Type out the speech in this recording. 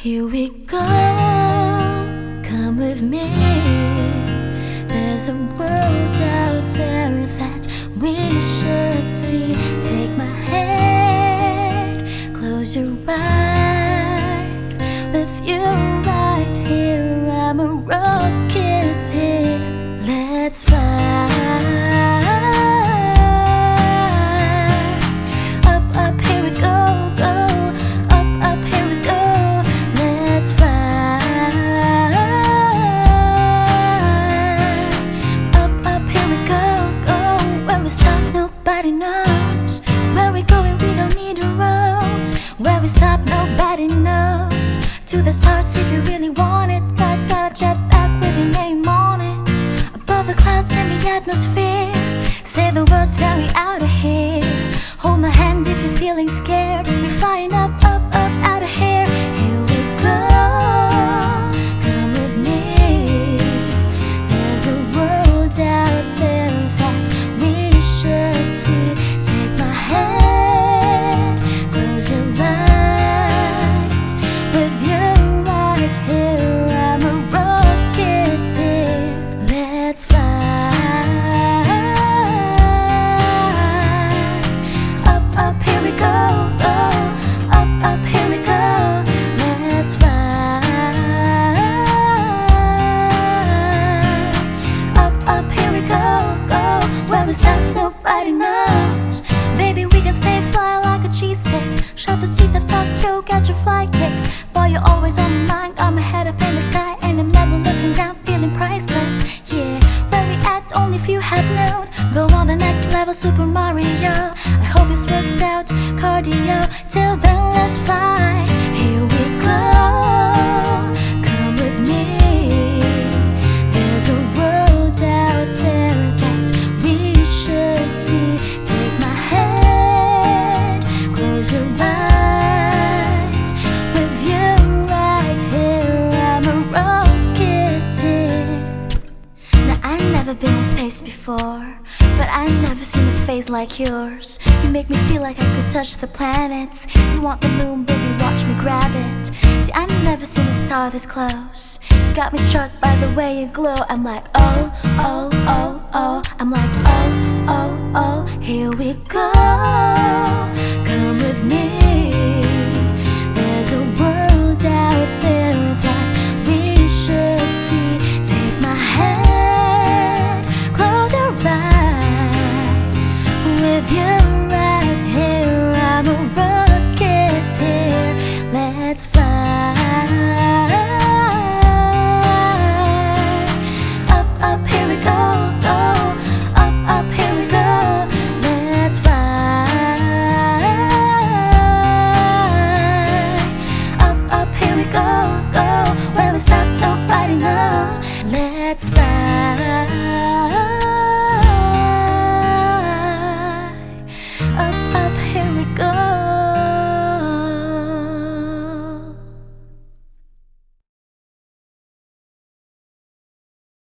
Here we go, come with me. There's a world out there that we should see. Take my hand, close your eyes. With you right here, I'm a rocketeer. Let's fly. Nobody knows. Where we're going, we don't need a road. Where we stop, nobody knows. To the stars, if you really want it. Got, got a jet back with your name on it. Above the clouds in the atmosphere. Say the words, and we out of here. Hold my hand if you're feeling scared. We're flying Super Mario. I hope this works out, cardio. Till then, let's fly. Never been in space before, but I never seen a face like yours. You make me feel like I could touch the planets. You want the moon, baby, watch me grab it. See, I never seen a star this close. You got me struck by the way you glow. I'm like, oh, oh, oh, oh. I'm like, oh, oh, oh. Here we go. With